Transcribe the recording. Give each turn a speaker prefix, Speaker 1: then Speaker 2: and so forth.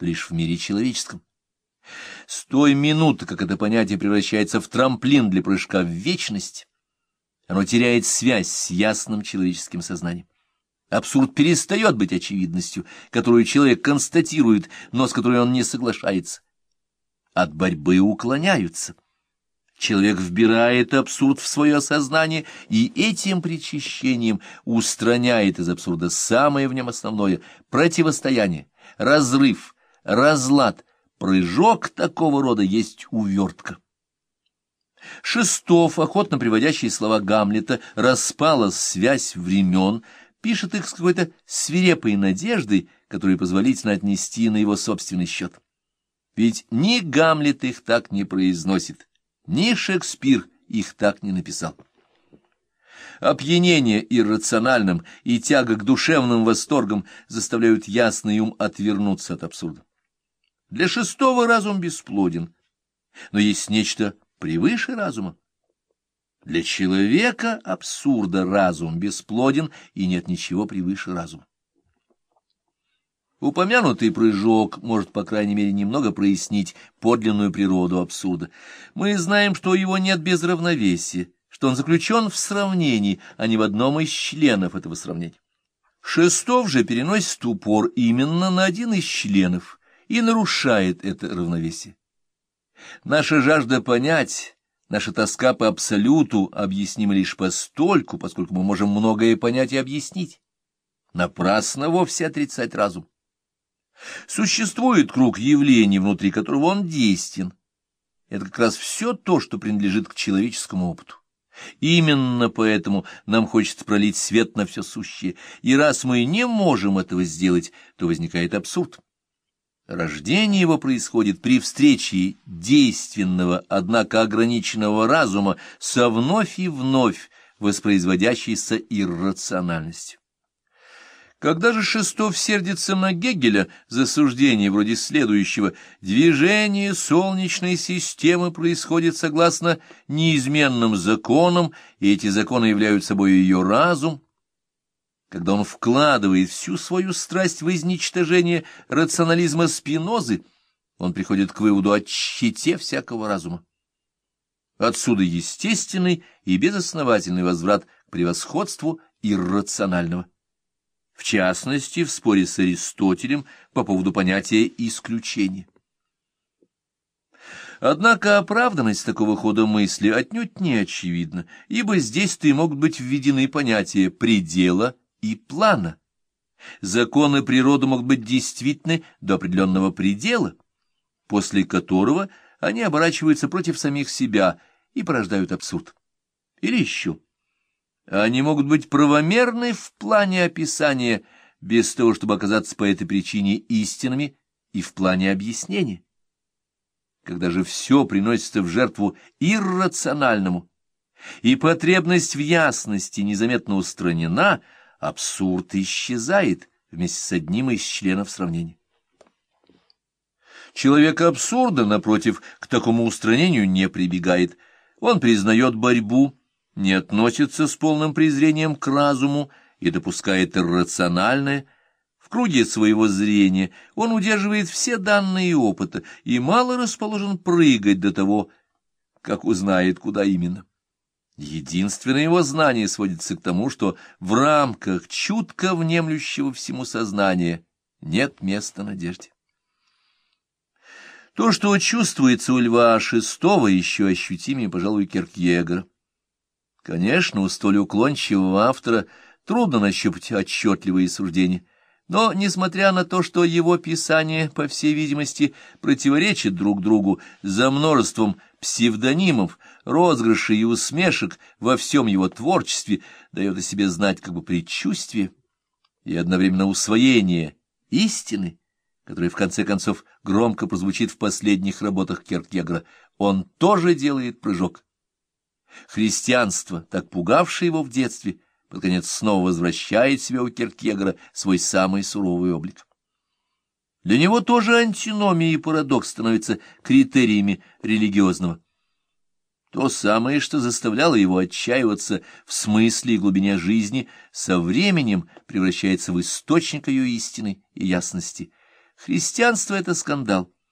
Speaker 1: лишь в мире человеческом. С той минуты, как это понятие превращается в трамплин для прыжка в вечность, оно теряет связь с ясным человеческим сознанием. Абсурд перестает быть очевидностью, которую человек констатирует, но с которой он не соглашается. От борьбы уклоняются. Человек вбирает абсурд в свое сознание и этим причащением устраняет из абсурда самое в нем основное — противостояние, разрыв, разлад, прыжок такого рода есть увертка. Шестов, охотно приводящий слова Гамлета, распала связь времен, пишет их с какой-то свирепой надеждой, которую позволительно отнести на его собственный счет. Ведь ни Гамлет их так не произносит, ни Шекспир их так не написал. Опьянение иррациональным и тяга к душевным восторгам заставляют ясный ум отвернуться от абсурда. Для шестого разум бесплоден, но есть нечто превыше разума. Для человека абсурда разум бесплоден, и нет ничего превыше разума. Упомянутый прыжок может, по крайней мере, немного прояснить подлинную природу абсурда. Мы знаем, что его нет без равновесия, что он заключен в сравнении, а не в одном из членов этого сравнения. Шестов же переносит упор именно на один из членов и нарушает это равновесие. Наша жажда понять, наша тоска по абсолюту объяснима лишь постольку, поскольку мы можем многое понять и объяснить. Напрасно вовсе отрицать разум. Существует круг явлений, внутри которого он действен. Это как раз все то, что принадлежит к человеческому опыту. Именно поэтому нам хочется пролить свет на все сущее, и раз мы не можем этого сделать, то возникает абсурд. Рождение его происходит при встрече действенного, однако ограниченного разума со вновь и вновь воспроизводящейся иррациональностью. Когда же Шестов сердится на Гегеля за суждение вроде следующего «движение солнечной системы происходит согласно неизменным законам, и эти законы являются собой ее разум», когда он вкладывает всю свою страсть в изничтожение рационализма Спинозы, он приходит к выводу о щите всякого разума. Отсюда естественный и безосновательный возврат к превосходству иррационального. В частности, в споре с Аристотелем по поводу понятия исключения. Однако оправданность такого хода мысли отнюдь не очевидна, ибо здесь-то и могут быть введены понятия предела и плана. Законы природы могут быть действительны до определенного предела, после которого они оборачиваются против самих себя и порождают абсурд. Или еще. Они могут быть правомерны в плане описания, без того, чтобы оказаться по этой причине истинными, и в плане объяснения. Когда же все приносится в жертву иррациональному, и потребность в ясности незаметно устранена — абсурд исчезает вместе с одним из членов сравнения. Человек абсурда, напротив, к такому устранению не прибегает. Он признает борьбу, не относится с полным презрением к разуму и допускает иррациональное. В круге своего зрения он удерживает все данные опыта и мало расположен прыгать до того, как узнает, куда именно. Единственное его знание сводится к тому, что в рамках чутко внемлющего всему сознания нет места надежде. То, что чувствуется у Льва Шестого, еще ощутимее, пожалуй, Киркьегора. Конечно, у столь уклончивого автора трудно нащупать отчетливые суждения, но, несмотря на то, что его писания, по всей видимости, противоречат друг другу за множеством псевдонимов, розыгрышей и усмешек во всем его творчестве дает о себе знать как бы предчувствие и одновременно усвоение истины, которая в конце концов громко прозвучит в последних работах Киркегора, он тоже делает прыжок. Христианство, так пугавшее его в детстве, под конец снова возвращает себе у Киркегора свой самый суровый облик. Для него тоже антиномия и парадокс становятся критериями религиозного. То самое, что заставляло его отчаиваться в смысле и глубине жизни, со временем превращается в источник ее истины и ясности. Христианство — это скандал.